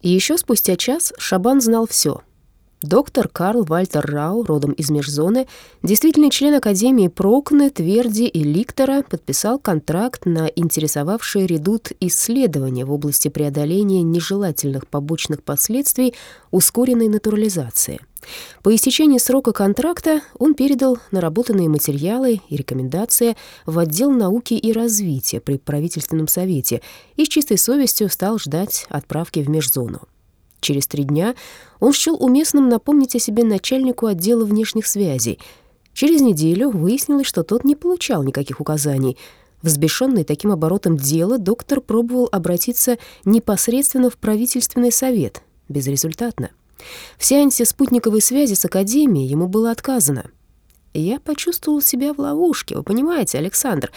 Еще спустя час Шабан знал все. Доктор Карл Вальтер Рау, родом из межзоны, действительный член Академии Прокне, Тверди и Ликтора, подписал контракт на интересовавший редут исследования в области преодоления нежелательных побочных последствий ускоренной натурализации. По истечении срока контракта он передал наработанные материалы и рекомендации в отдел науки и развития при правительственном совете и с чистой совестью стал ждать отправки в межзону. Через три дня он счел уместным напомнить о себе начальнику отдела внешних связей. Через неделю выяснилось, что тот не получал никаких указаний. Взбешенный таким оборотом дела, доктор пробовал обратиться непосредственно в правительственный совет. Безрезультатно. В сеансе спутниковой связи с Академией ему было отказано. Я почувствовал себя в ловушке, вы понимаете, Александр.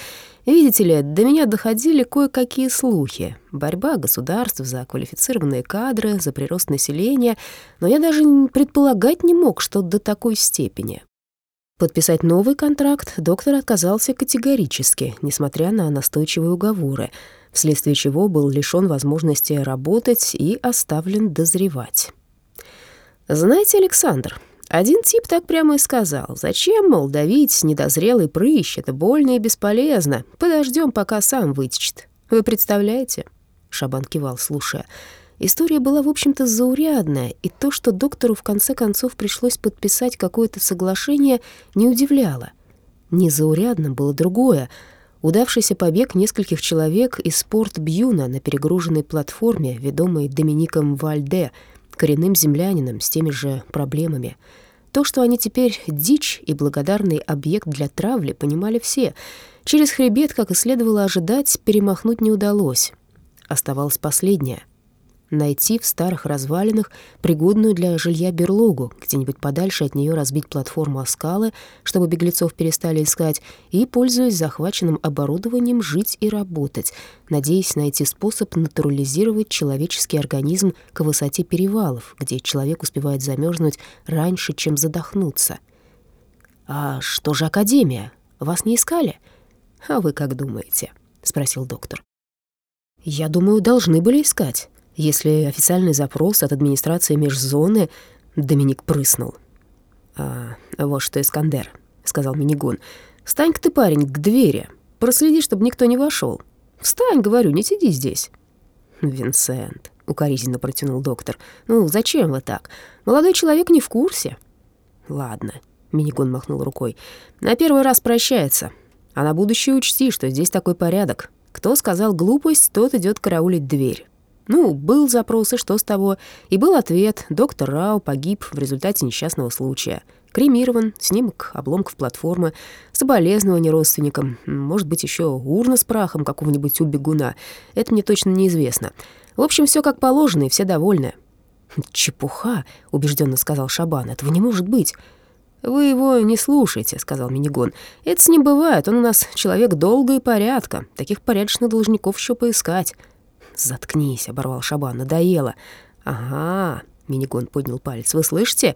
Видите ли, до меня доходили кое-какие слухи. Борьба государств за квалифицированные кадры, за прирост населения, но я даже предполагать не мог, что до такой степени. Подписать новый контракт доктор отказался категорически, несмотря на настойчивые уговоры, вследствие чего был лишён возможности работать и оставлен дозревать. «Знаете, Александр, один тип так прямо и сказал. Зачем, мол, давить недозрелый прыщ? Это больно и бесполезно. Подождем, пока сам вытечет. Вы представляете?» Шабан кивал, слушая. История была, в общем-то, заурядная, и то, что доктору в конце концов пришлось подписать какое-то соглашение, не удивляло. Незаурядно было другое. Удавшийся побег нескольких человек из порт Бьюна на перегруженной платформе, ведомой Домиником Вальде, коренным землянином с теми же проблемами — то, что они теперь дичь и благодарный объект для травли, понимали все. Через хребет, как и следовало ожидать, перемахнуть не удалось. Оставалось последнее найти в старых развалинах пригодную для жилья берлогу, где-нибудь подальше от нее разбить платформу о скалы, чтобы беглецов перестали искать, и, пользуясь захваченным оборудованием, жить и работать, надеясь найти способ натурализировать человеческий организм к высоте перевалов, где человек успевает замерзнуть раньше, чем задохнуться. «А что же Академия? Вас не искали?» «А вы как думаете?» — спросил доктор. «Я думаю, должны были искать. Если официальный запрос от администрации межзоны, Доминик прыснул. «А, вот что, Искандер», — сказал Минигон, — «встань-ка ты, парень, к двери, проследи, чтобы никто не вошел. Встань, говорю, не сиди здесь». «Винсент», — укоризненно протянул доктор, — «ну зачем вы так? Молодой человек не в курсе». «Ладно», — Минигон махнул рукой, — «на первый раз прощается, а на будущее учти, что здесь такой порядок. Кто сказал глупость, тот идет караулить дверь». Ну, был запрос, и что с того? И был ответ. Доктор Рау погиб в результате несчастного случая. Кремирован, снимок обломков платформы, соболезнования родственникам, может быть, еще урна с прахом какого-нибудь у бегуна. Это мне точно неизвестно. В общем, все как положено, и все довольны. «Чепуха», — убежденно сказал Шабан, — «этого не может быть». «Вы его не слушайте», — сказал Минигон. «Это с ним бывает, он у нас человек долго и порядка. Таких порядочных должников еще поискать». «Заткнись», — оборвал Шабан, — «надоело». «Ага», — Минигон поднял палец, — «вы слышите?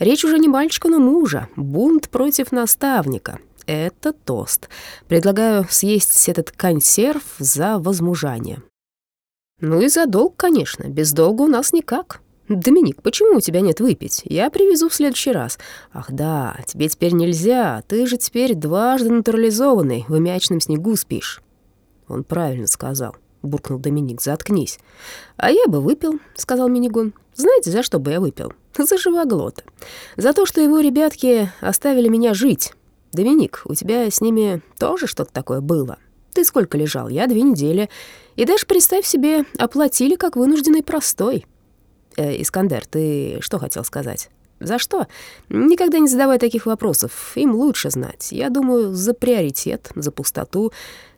Речь уже не мальчика, но мужа. Бунт против наставника. Это тост. Предлагаю съесть этот консерв за возмужание». «Ну и за долг, конечно. Без долга у нас никак». «Доминик, почему у тебя нет выпить? Я привезу в следующий раз». «Ах да, тебе теперь нельзя. Ты же теперь дважды натурализованный, в мячном снегу спишь». Он правильно сказал буркнул Доминик. «Заткнись». «А я бы выпил», — сказал Минигон. «Знаете, за что бы я выпил? За живоглота. За то, что его ребятки оставили меня жить. Доминик, у тебя с ними тоже что-то такое было? Ты сколько лежал? Я две недели. И даже, представь себе, оплатили как вынужденный простой». Э, «Искандер, ты что хотел сказать?» «За что? Никогда не задавай таких вопросов. Им лучше знать. Я думаю, за приоритет, за пустоту.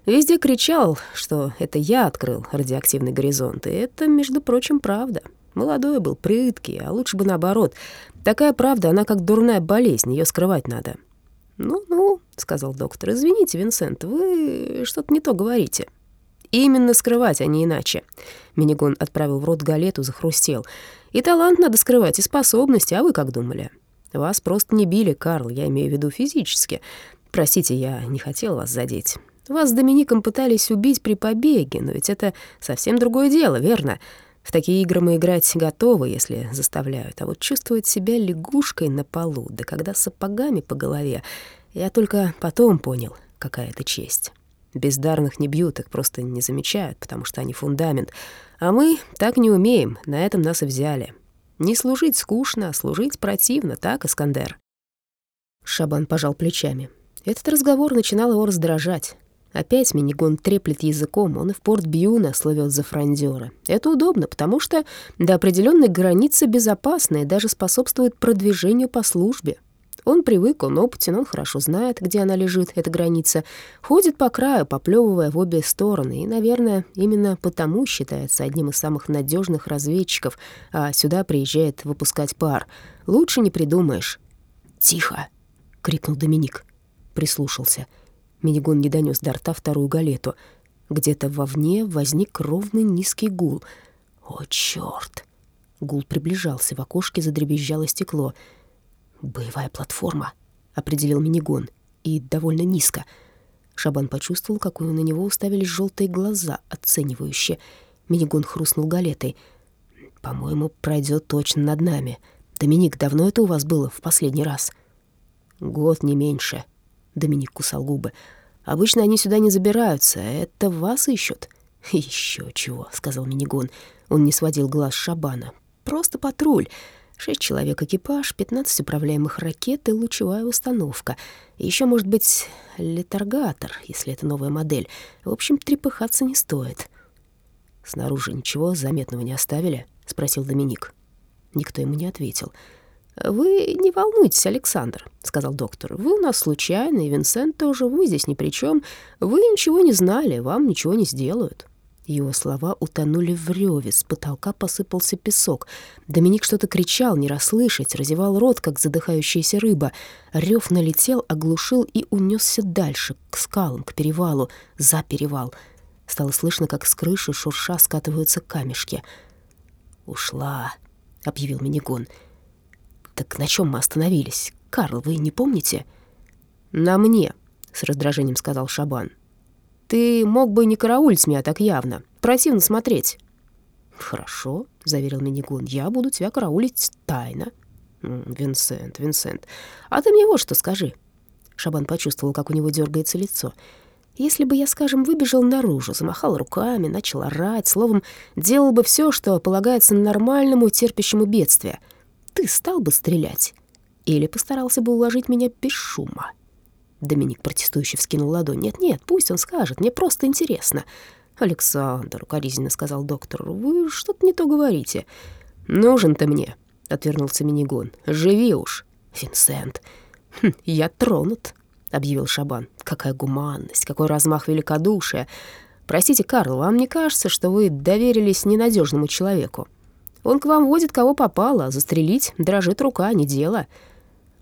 Везде кричал, что это я открыл радиоактивный горизонт, и это, между прочим, правда. Молодой был, прыткий, а лучше бы наоборот. Такая правда, она как дурная болезнь, ее скрывать надо. «Ну-ну», — сказал доктор, — «извините, Винсент, вы что-то не то говорите». «Именно скрывать, а не иначе». Минигон отправил в рот галету, захрустел. «И талант надо скрывать, и способности, а вы как думали?» «Вас просто не били, Карл, я имею в виду физически. Простите, я не хотел вас задеть. Вас с Домиником пытались убить при побеге, но ведь это совсем другое дело, верно? В такие игры мы играть готовы, если заставляют, а вот чувствовать себя лягушкой на полу, да когда сапогами по голове, я только потом понял, какая это честь. Бездарных не бьют, их просто не замечают, потому что они фундамент. А мы так не умеем, на этом нас и взяли. Не служить скучно, а служить противно, так, Искандер?» Шабан пожал плечами. Этот разговор начинал его раздражать. Опять Минигон треплет языком, он и в порт Бьюна словет за фрондёра. Это удобно, потому что до определенной границы безопасно и даже способствует продвижению по службе. Он привык, он опытен, он хорошо знает, где она лежит, эта граница. Ходит по краю, поплевывая в обе стороны, и, наверное, именно потому считается одним из самых надежных разведчиков, а сюда приезжает выпускать пар. Лучше не придумаешь. «Тихо!» — крикнул Доминик. Прислушался. Минигон не донес до рта вторую галету. Где-то вовне возник ровный низкий гул. «О, чёрт!» Гул приближался, в окошке задребезжало стекло — «Боевая платформа», — определил Минигон, — «и довольно низко». Шабан почувствовал, как на него уставились желтые глаза, оценивающие. Минигон хрустнул галетой. «По-моему, пройдет точно над нами. Доминик, давно это у вас было в последний раз?» «Год, не меньше», — Доминик кусал губы. «Обычно они сюда не забираются, это вас ищут». «Еще чего», — сказал Минигон. Он не сводил глаз Шабана. «Просто патруль. Шесть человек экипаж, 15 управляемых ракет и лучевая установка. Еще, может быть, летаргатор, если это новая модель. В общем, трепыхаться не стоит. «Снаружи ничего заметного не оставили?» — спросил Доминик. Никто ему не ответил. «Вы не волнуйтесь, Александр», — сказал доктор. «Вы у нас случайный, Винсент тоже, вы здесь ни при чем. Вы ничего не знали, вам ничего не сделают». Его слова утонули в реве, с потолка посыпался песок. Доминик что-то кричал, не расслышать, разевал рот, как задыхающаяся рыба. Рев налетел, оглушил и унесся дальше, к скалам, к перевалу, за перевал. Стало слышно, как с крыши шурша скатываются камешки. «Ушла», — объявил Минигон. «Так на чем мы остановились? Карл, вы не помните?» «На мне», — с раздражением сказал Шабан. Ты мог бы не караулить меня так явно. Противно смотреть». «Хорошо», — заверил Минигун, — «я буду тебя караулить тайно». «Винсент, Винсент, а ты мне вот что скажи». Шабан почувствовал, как у него дергается лицо. «Если бы я, скажем, выбежал наружу, замахал руками, начал орать, словом, делал бы все, что полагается нормальному, терпящему бедствия, ты стал бы стрелять или постарался бы уложить меня без шума?» Доминик протестующе вскинул ладонь. «Нет-нет, пусть он скажет, мне просто интересно». «Александр», — укоризненно сказал доктор, — «вы что-то не то говорите». «Нужен ты мне», — отвернулся Минигон. «Живи уж». «Винсент». Хм, «Я тронут», — объявил Шабан. «Какая гуманность, какой размах великодушия. Простите, Карл, вам не кажется, что вы доверились ненадежному человеку? Он к вам водит кого попало, а застрелить дрожит рука, не дело.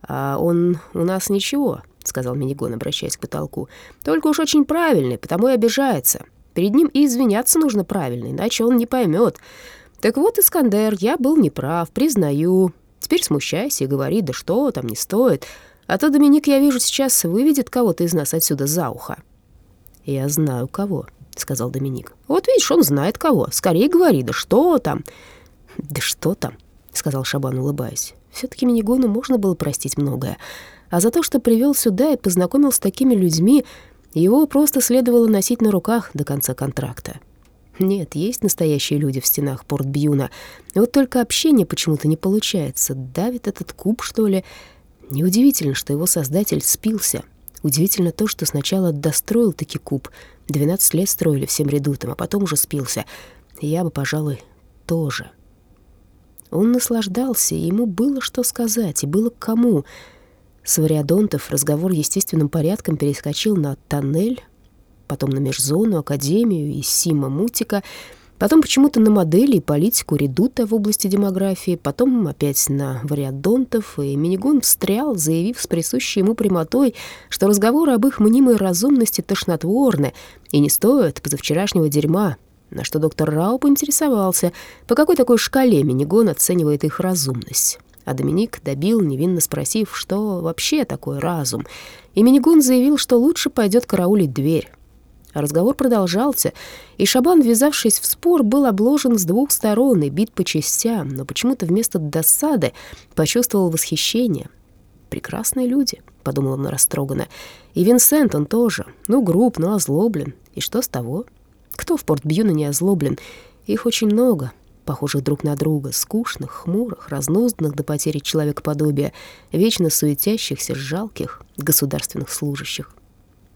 А он у нас ничего, — сказал Минигон, обращаясь к потолку. «Только уж очень правильный, потому и обижается. Перед ним и извиняться нужно правильно, иначе он не поймет. Так вот, Искандер, я был неправ, признаю. Теперь смущайся и говори, да что там, не стоит. А то Доминик, я вижу, сейчас выведет кого-то из нас отсюда за ухо». «Я знаю, кого», — сказал Доминик. «Вот видишь, он знает кого. Скорее говори, да что там?» «Да что там?» — сказал Шабан, улыбаясь. все таки Минигону можно было простить многое а за то, что привел сюда и познакомил с такими людьми, его просто следовало носить на руках до конца контракта. Нет, есть настоящие люди в стенах Порт-Бьюна. Вот только общение почему-то не получается. Давит этот куб, что ли? Неудивительно, что его создатель спился. Удивительно то, что сначала достроил таки куб. 12 лет строили всем редутом, а потом уже спился. Я бы, пожалуй, тоже. Он наслаждался, и ему было что сказать, и было к кому — с вариадонтов разговор естественным порядком перескочил на тоннель, потом на межзону, академию и Сима Мутика, потом почему-то на модели и политику редута в области демографии, потом опять на вариадонтов, и Минигон встрял, заявив с присущей ему прямотой, что разговоры об их мнимой разумности тошнотворны и не стоят позавчерашнего дерьма, на что доктор Рау поинтересовался, по какой такой шкале Минигон оценивает их разумность. А Доминик добил, невинно спросив, что вообще такое разум. И Минигун заявил, что лучше пойдет караулить дверь. разговор продолжался, и Шабан, ввязавшись в спор, был обложен с двух сторон и бит по частям, но почему-то вместо досады почувствовал восхищение. «Прекрасные люди», — подумал он растроганно. «И Винсент, он тоже. Ну, груб, но озлоблен. И что с того? Кто в Порт-Бьюна не озлоблен? Их очень много, похожих друг на друга, скучных, хмурых, разнузданных до потери человекоподобия, вечно суетящихся, жалких государственных служащих.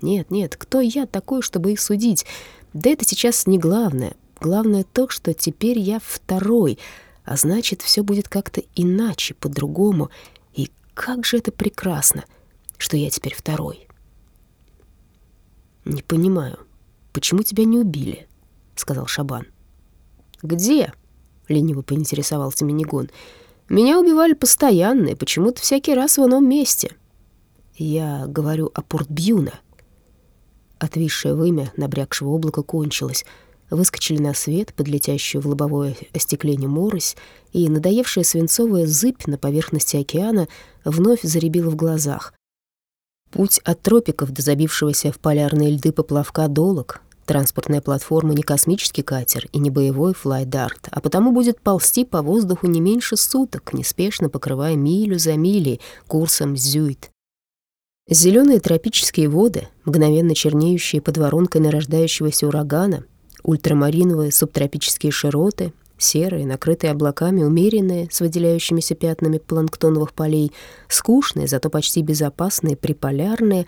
Нет, нет, кто я такой, чтобы их судить? Да это сейчас не главное. Главное то, что теперь я второй, а значит, все будет как-то иначе, по-другому. И как же это прекрасно, что я теперь второй. «Не понимаю, почему тебя не убили?» — сказал Шабан. «Где?» — лениво поинтересовался Минигон. «Меня убивали постоянно и почему-то всякий раз в ином месте». «Я говорю о Порт-Бьюна», Отвисшее вымя набрякшего облака кончилось. Выскочили на свет под летящую в лобовое остекление морось, и надоевшая свинцовая зыбь на поверхности океана вновь заребила в глазах. Путь от тропиков до забившегося в полярные льды поплавка долог. Транспортная платформа не космический катер и не боевой флайдарт, а потому будет ползти по воздуху не меньше суток, неспешно покрывая милю за милей курсом Зюит. Зеленые тропические воды, мгновенно чернеющие под воронкой нарождающегося урагана, ультрамариновые субтропические широты, серые, накрытые облаками, умеренные, с выделяющимися пятнами планктоновых полей, скучные, зато почти безопасные, приполярные.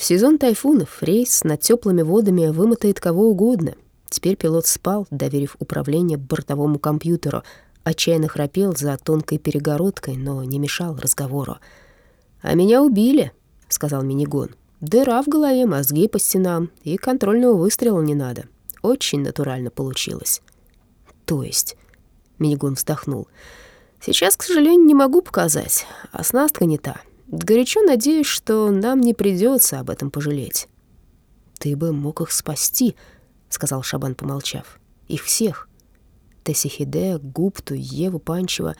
В сезон тайфунов рейс над теплыми водами вымотает кого угодно. Теперь пилот спал, доверив управление бортовому компьютеру, отчаянно храпел за тонкой перегородкой, но не мешал разговору. «А меня убили», — сказал Минигон. «Дыра в голове, мозги по стенам, и контрольного выстрела не надо. Очень натурально получилось». «То есть?» — Минигон вздохнул. «Сейчас, к сожалению, не могу показать. Оснастка не та. Горячо надеюсь, что нам не придется об этом пожалеть». «Ты бы мог их спасти», — сказал Шабан, помолчав. «Их всех. Тессихиде, Гупту, Еву Панчева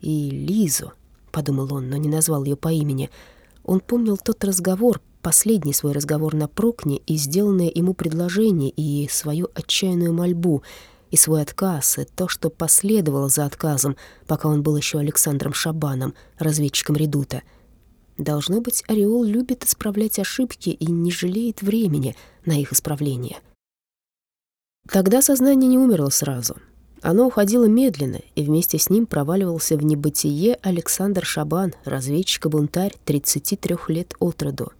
и Лизу», — подумал он, но не назвал ее по имени — он помнил тот разговор, последний свой разговор на Прокне, и сделанное ему предложение, и свою отчаянную мольбу, и свой отказ, и то, что последовало за отказом, пока он был еще Александром Шабаном, разведчиком Редута. Должно быть, Ореол любит исправлять ошибки и не жалеет времени на их исправление. Тогда сознание не умерло сразу — оно уходило медленно, и вместе с ним проваливался в небытие Александр Шабан, разведчик-бунтарь 33 лет от роду.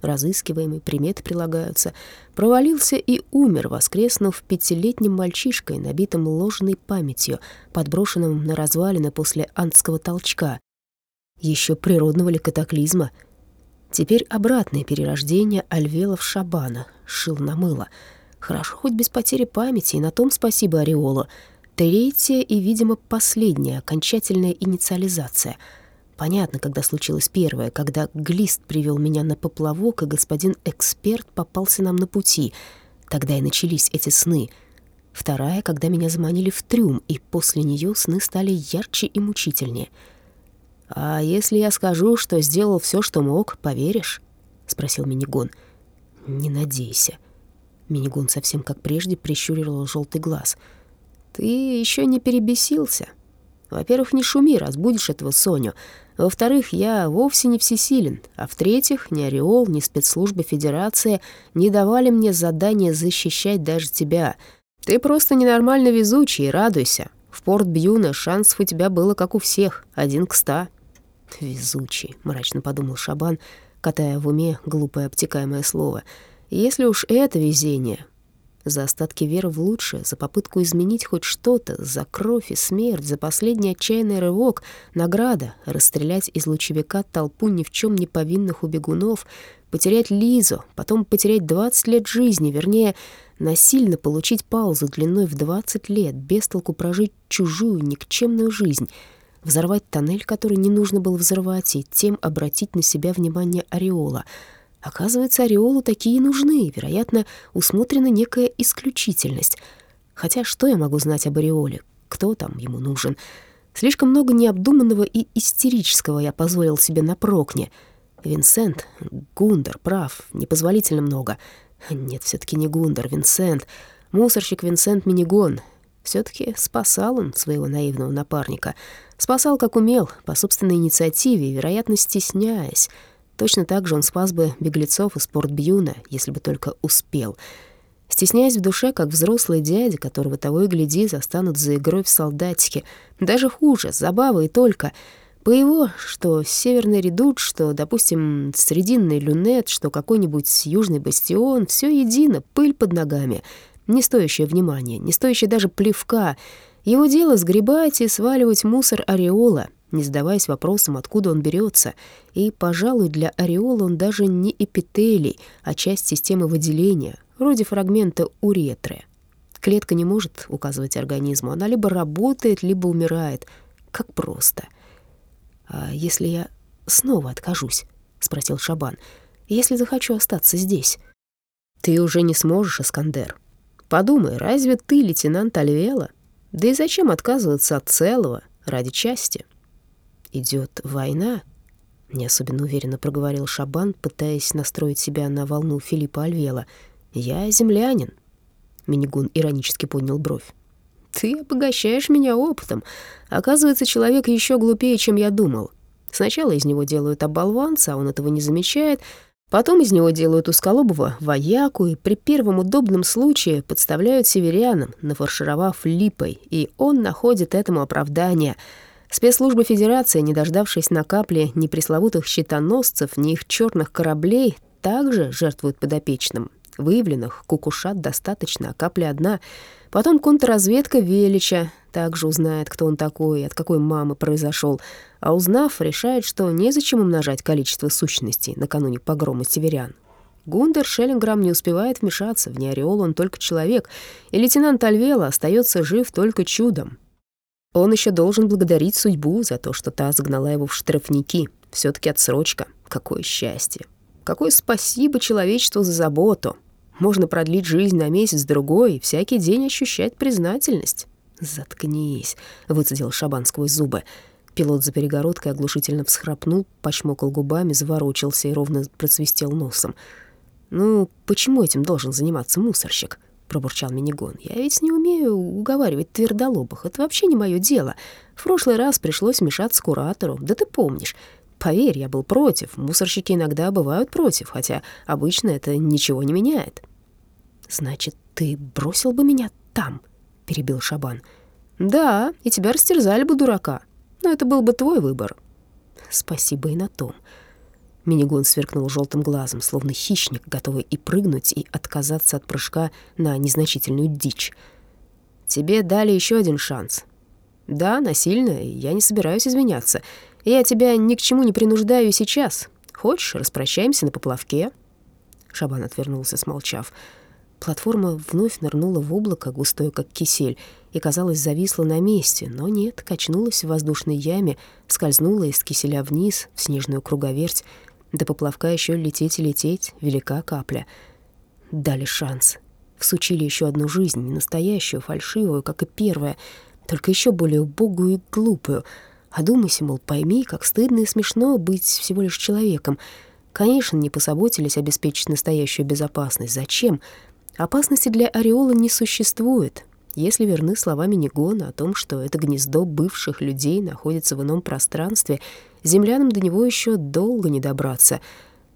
Разыскиваемый, приметы прилагаются, провалился и умер, воскреснув пятилетним мальчишкой, набитым ложной памятью, подброшенным на развалины после антского толчка. Еще природного ли катаклизма? Теперь обратное перерождение Альвелов Шабана, шил на мыло — Хорошо хоть без потери памяти, и на том спасибо Ореолу. Третья и, видимо, последняя окончательная инициализация. Понятно, когда случилось первое, когда Глист привел меня на поплавок, и господин эксперт попался нам на пути. Тогда и начались эти сны. Вторая, когда меня заманили в трюм, и после нее сны стали ярче и мучительнее. «А если я скажу, что сделал все, что мог, поверишь?» — спросил Минигон. «Не надейся». Минигун совсем как прежде прищуривал желтый глаз. «Ты еще не перебесился. Во-первых, не шуми, разбудишь этого Соню. Во-вторых, я вовсе не всесилен. А в-третьих, ни Ореол, ни спецслужбы Федерации не давали мне задания защищать даже тебя. Ты просто ненормально везучий, радуйся. В порт Бьюна шансов у тебя было, как у всех, один к ста». «Везучий», — мрачно подумал Шабан, катая в уме глупое обтекаемое слово — если уж это везение, за остатки веры в лучшее, за попытку изменить хоть что-то, за кровь и смерть, за последний отчаянный рывок, награда — расстрелять из лучевика толпу ни в чем не повинных убегунов, потерять Лизу, потом потерять 20 лет жизни, вернее, насильно получить паузу длиной в 20 лет, без толку прожить чужую никчемную жизнь, взорвать тоннель, который не нужно было взорвать, и тем обратить на себя внимание Ореола — Оказывается, ореолу такие нужны, вероятно, усмотрена некая исключительность. Хотя что я могу знать об ореоле? Кто там ему нужен? Слишком много необдуманного и истерического я позволил себе на прокне. Винсент, Гундер, прав, непозволительно много. Нет, все таки не Гундер, Винсент. Мусорщик Винсент Минигон. Все таки спасал он своего наивного напарника. Спасал, как умел, по собственной инициативе, вероятно, стесняясь. Точно так же он спас бы беглецов из Порт-Бьюна, если бы только успел. Стесняясь в душе, как взрослый дядя, которого того и гляди застанут за игрой в солдатики. Даже хуже, забава и только — по его, что северный редут, что, допустим, срединный люнет, что какой-нибудь южный бастион, все едино, пыль под ногами, не стоящее внимания, не стоящее даже плевка. Его дело сгребать и сваливать мусор ореола, не задаваясь вопросом, откуда он берется. И, пожалуй, для ореола он даже не эпителий, а часть системы выделения, вроде фрагмента уретры. Клетка не может указывать организму, она либо работает, либо умирает. Как просто — «А если я снова откажусь?» — спросил Шабан. «Если захочу остаться здесь?» «Ты уже не сможешь, Искандер. Подумай, разве ты лейтенант Альвела? Да и зачем отказываться от целого ради части?» «Идет война», — не особенно уверенно проговорил Шабан, пытаясь настроить себя на волну Филиппа Альвела. «Я землянин». Минигун иронически поднял бровь. Ты обогащаешь меня опытом. Оказывается, человек еще глупее, чем я думал. Сначала из него делают оболванца, а он этого не замечает. Потом из него делают усколобого вояку и при первом удобном случае подставляют северянам, нафаршировав липой, и он находит этому оправдание. Спецслужбы Федерации, не дождавшись на капле ни пресловутых щитоносцев, ни их черных кораблей, также жертвуют подопечным. Выявленных кукушат достаточно, а капля одна — Потом контрразведка Велича также узнает, кто он такой и от какой мамы произошел, а узнав, решает, что незачем умножать количество сущностей накануне погрома северян. Гундер Шеллинграм не успевает вмешаться, в Неореол он только человек, и лейтенант Альвела остается жив только чудом. Он еще должен благодарить судьбу за то, что та загнала его в штрафники. все таки отсрочка. Какое счастье. Какое спасибо человечеству за заботу. Можно продлить жизнь на месяц-другой и всякий день ощущать признательность. «Заткнись», — выцедил Шабан сквозь зубы. Пилот за перегородкой оглушительно всхрапнул, почмокал губами, заворочился и ровно процвистел носом. «Ну, почему этим должен заниматься мусорщик?» — пробурчал Минигон. «Я ведь не умею уговаривать твердолобых. Это вообще не мое дело. В прошлый раз пришлось мешаться куратору. Да ты помнишь. Поверь, я был против. Мусорщики иногда бывают против, хотя обычно это ничего не меняет. «Значит, ты бросил бы меня там?» — перебил Шабан. «Да, и тебя растерзали бы, дурака. Но это был бы твой выбор». «Спасибо и на том». Минигон сверкнул желтым глазом, словно хищник, готовый и прыгнуть, и отказаться от прыжка на незначительную дичь. «Тебе дали еще один шанс. Да, насильно, я не собираюсь извиняться. Я тебя ни к чему не принуждаю сейчас. Хочешь, распрощаемся на поплавке?» Шабан отвернулся, смолчав. Платформа вновь нырнула в облако, густое как кисель, и, казалось, зависла на месте, но нет, качнулась в воздушной яме, скользнула из киселя вниз, в снежную круговерть. До поплавка еще лететь и лететь, велика капля. Дали шанс. Всучили еще одну жизнь, не настоящую, фальшивую, как и первая, только еще более убогую и глупую. Одумайся, мол, пойми, как стыдно и смешно быть всего лишь человеком. Конечно, не позаботились обеспечить настоящую безопасность. Зачем? Опасности для ореола не существует, если верны словами Негона о том, что это гнездо бывших людей находится в ином пространстве, землянам до него еще долго не добраться.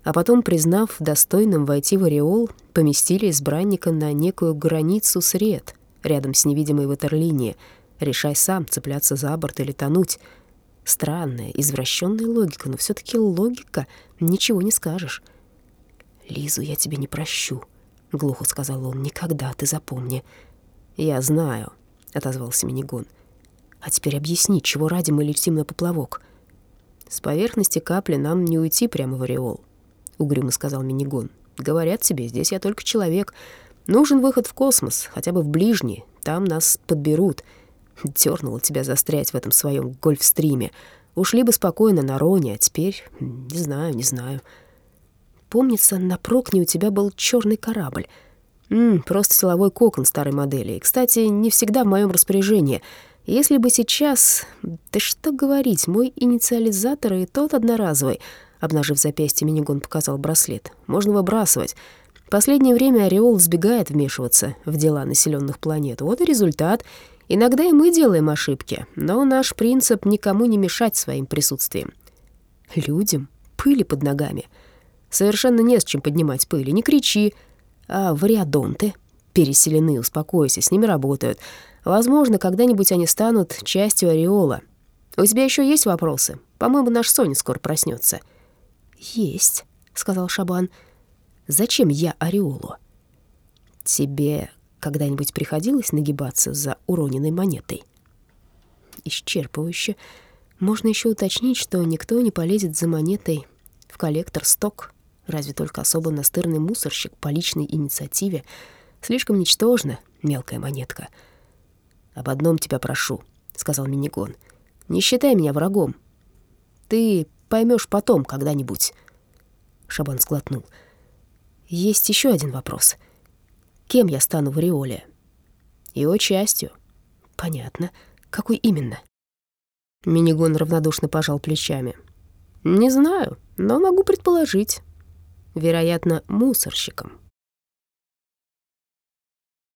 А потом, признав достойным войти в ореол, поместили избранника на некую границу сред, рядом с невидимой ватерлинией. Решай сам, цепляться за борт или тонуть. Странная, извращенная логика, но все таки логика, ничего не скажешь. «Лизу я тебе не прощу», — глухо сказал он. «Никогда, ты запомни». «Я знаю», — отозвался Минигон. «А теперь объясни, чего ради мы летим на поплавок?» «С поверхности капли нам не уйти прямо в ореол», — угрюмо сказал Минигон. «Говорят тебе, здесь я только человек. Нужен выход в космос, хотя бы в ближний. Там нас подберут. Дёрнуло тебя застрять в этом своем гольфстриме. Ушли бы спокойно на Роне, а теперь... Не знаю, не знаю». Помнится, на Прокне у тебя был черный корабль. М просто силовой кокон старой модели. И, кстати, не всегда в моем распоряжении. Если бы сейчас... Да что говорить, мой инициализатор и тот одноразовый. Обнажив запястье, Минигон показал браслет. Можно выбрасывать. Последнее время Ореол избегает вмешиваться в дела населенных планет. Вот и результат. Иногда и мы делаем ошибки, но наш принцип — никому не мешать своим присутствием. Людям пыли под ногами. Совершенно не с чем поднимать пыли, не кричи. А вариадонты переселены, успокойся, с ними работают. Возможно, когда-нибудь они станут частью ореола. У тебя еще есть вопросы? По-моему, наш Соня скоро проснется. «Есть», — сказал Шабан. «Зачем я ореолу?» «Тебе когда-нибудь приходилось нагибаться за уроненной монетой?» «Исчерпывающе. Можно еще уточнить, что никто не полезет за монетой в коллектор сток, разве только особо настырный мусорщик по личной инициативе. Слишком ничтожна мелкая монетка». «Об одном тебя прошу», — сказал Минигон. «Не считай меня врагом. Ты поймешь потом когда-нибудь». Шабан сглотнул. «Есть еще один вопрос. Кем я стану в Ореоле?» «Его частью». «Понятно. Какой именно?» Минигон равнодушно пожал плечами. «Не знаю, но могу предположить. Вероятно, мусорщиком».